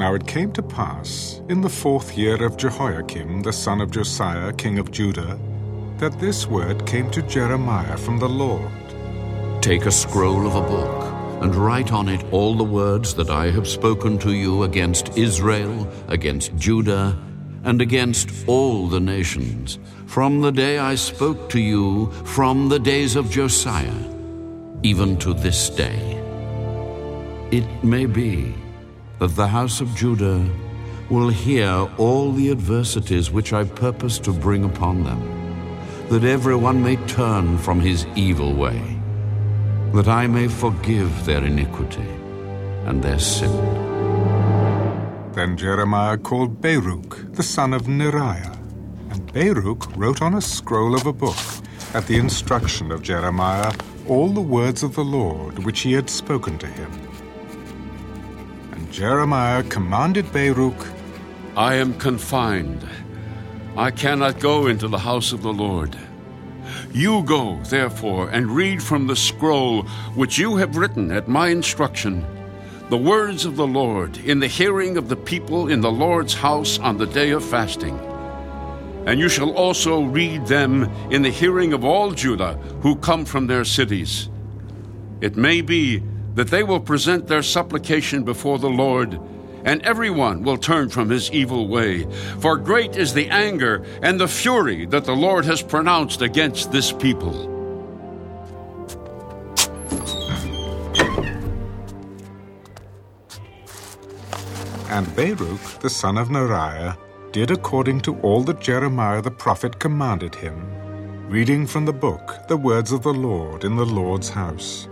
Now it came to pass, in the fourth year of Jehoiakim, the son of Josiah, king of Judah, that this word came to Jeremiah from the Lord. Take a scroll of a book, and write on it all the words that I have spoken to you against Israel, against Judah, and against all the nations, from the day I spoke to you, from the days of Josiah, even to this day. It may be that the house of Judah will hear all the adversities which I purpose to bring upon them, that everyone may turn from his evil way, that I may forgive their iniquity and their sin. Then Jeremiah called Baruch, the son of Neriah, and Baruch wrote on a scroll of a book, at the instruction of Jeremiah, all the words of the Lord which he had spoken to him. Jeremiah commanded Baruch, I am confined. I cannot go into the house of the Lord. You go, therefore, and read from the scroll which you have written at my instruction the words of the Lord in the hearing of the people in the Lord's house on the day of fasting. And you shall also read them in the hearing of all Judah who come from their cities. It may be that they will present their supplication before the Lord, and everyone will turn from his evil way. For great is the anger and the fury that the Lord has pronounced against this people. And Baruch the son of Neriah did according to all that Jeremiah the prophet commanded him, reading from the book the words of the Lord in the Lord's house.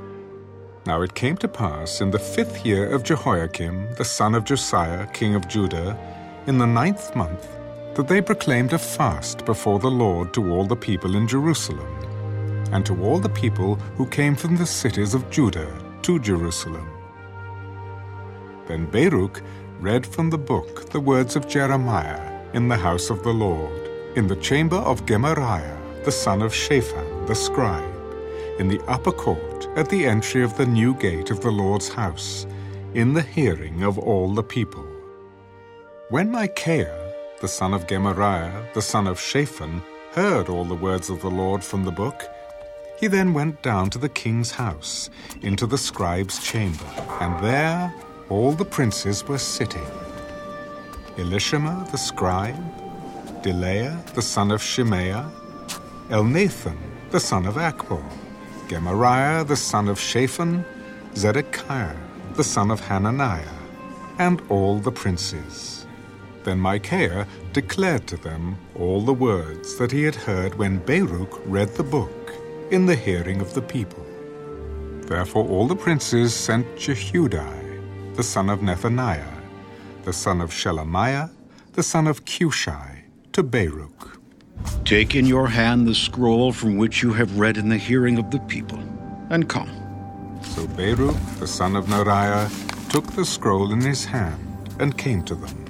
Now it came to pass in the fifth year of Jehoiakim, the son of Josiah, king of Judah, in the ninth month, that they proclaimed a fast before the Lord to all the people in Jerusalem, and to all the people who came from the cities of Judah to Jerusalem. Then Baruch read from the book the words of Jeremiah in the house of the Lord, in the chamber of Gemariah, the son of Shaphan, the scribe in the upper court at the entry of the new gate of the Lord's house, in the hearing of all the people. When Micaiah, the son of Gemariah, the son of Shaphan, heard all the words of the Lord from the book, he then went down to the king's house, into the scribe's chamber, and there all the princes were sitting. Elishama the scribe, Delaiah the son of Shemaiah, Elnathan the son of Achbor, Gemariah the son of Shaphan, Zedekiah the son of Hananiah, and all the princes. Then Micaiah declared to them all the words that he had heard when Baruch read the book in the hearing of the people. Therefore all the princes sent Jehudi, the son of Nethaniah, the son of Shelemiah, the son of Cushi, to Baruch. Take in your hand the scroll from which you have read in the hearing of the people, and come. So Baruch, the son of Neriah, took the scroll in his hand and came to them.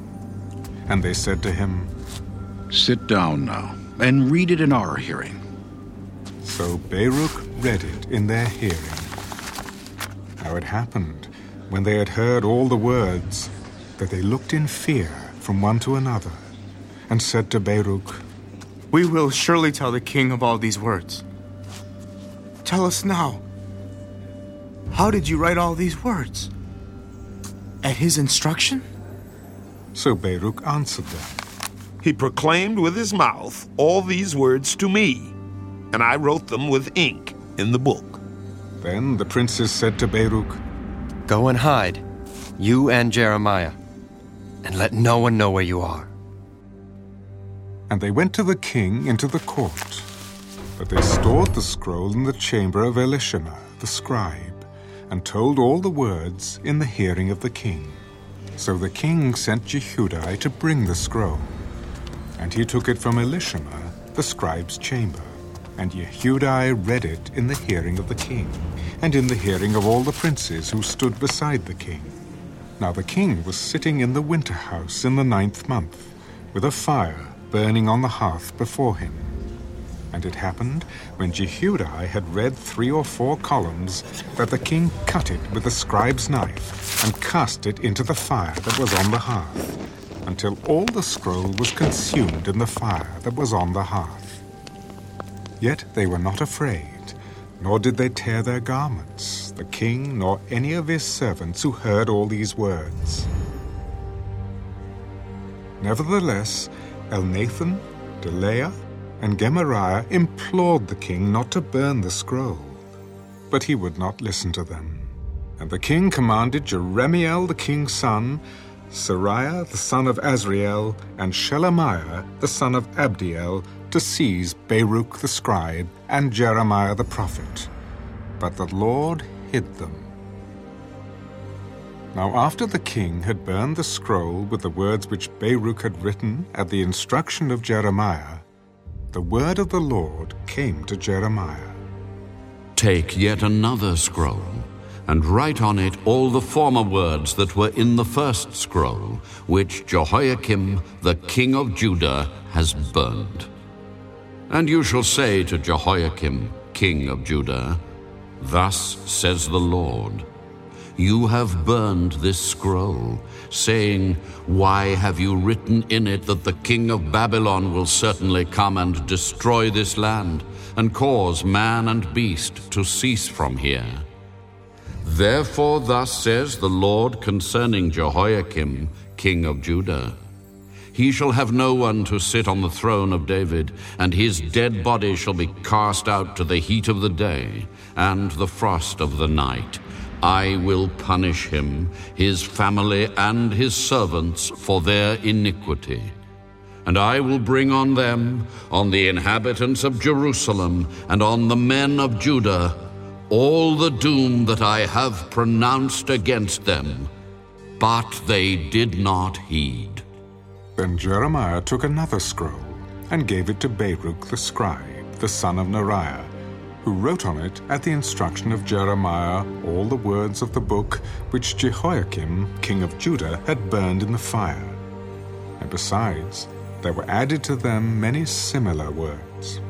And they said to him, Sit down now, and read it in our hearing. So Baruch read it in their hearing. Now it happened, when they had heard all the words, that they looked in fear from one to another, and said to Baruch, we will surely tell the king of all these words. Tell us now, how did you write all these words? At his instruction? So Baruch answered them. He proclaimed with his mouth all these words to me, and I wrote them with ink in the book. Then the princes said to Baruch, Go and hide, you and Jeremiah, and let no one know where you are. And they went to the king into the court. But they stored the scroll in the chamber of Elishama, the scribe, and told all the words in the hearing of the king. So the king sent Jehudi to bring the scroll. And he took it from Elishama, the scribe's chamber. And Jehudi read it in the hearing of the king, and in the hearing of all the princes who stood beside the king. Now the king was sitting in the winter house in the ninth month, with a fire burning on the hearth before him. And it happened, when Jehudi had read three or four columns, that the king cut it with the scribe's knife, and cast it into the fire that was on the hearth, until all the scroll was consumed in the fire that was on the hearth. Yet they were not afraid, nor did they tear their garments, the king nor any of his servants who heard all these words. Nevertheless, Elnathan, Delaiah, and Gemariah implored the king not to burn the scroll. But he would not listen to them. And the king commanded Jerahmeel the king's son, Seraiah the son of Azriel, and Shelemiah the son of Abdeel to seize Baruch the scribe and Jeremiah the prophet. But the Lord hid them. Now after the king had burned the scroll with the words which Baruch had written at the instruction of Jeremiah, the word of the Lord came to Jeremiah. Take yet another scroll, and write on it all the former words that were in the first scroll, which Jehoiakim the king of Judah has burned. And you shall say to Jehoiakim, king of Judah, Thus says the Lord, You have burned this scroll, saying, Why have you written in it that the king of Babylon will certainly come and destroy this land, and cause man and beast to cease from here? Therefore, thus says the Lord concerning Jehoiakim, king of Judah He shall have no one to sit on the throne of David, and his dead body shall be cast out to the heat of the day and the frost of the night. I will punish him, his family, and his servants for their iniquity. And I will bring on them, on the inhabitants of Jerusalem, and on the men of Judah, all the doom that I have pronounced against them. But they did not heed. Then Jeremiah took another scroll and gave it to Baruch the scribe, the son of Neriah, who wrote on it at the instruction of Jeremiah all the words of the book which Jehoiakim, king of Judah, had burned in the fire. And besides, there were added to them many similar words.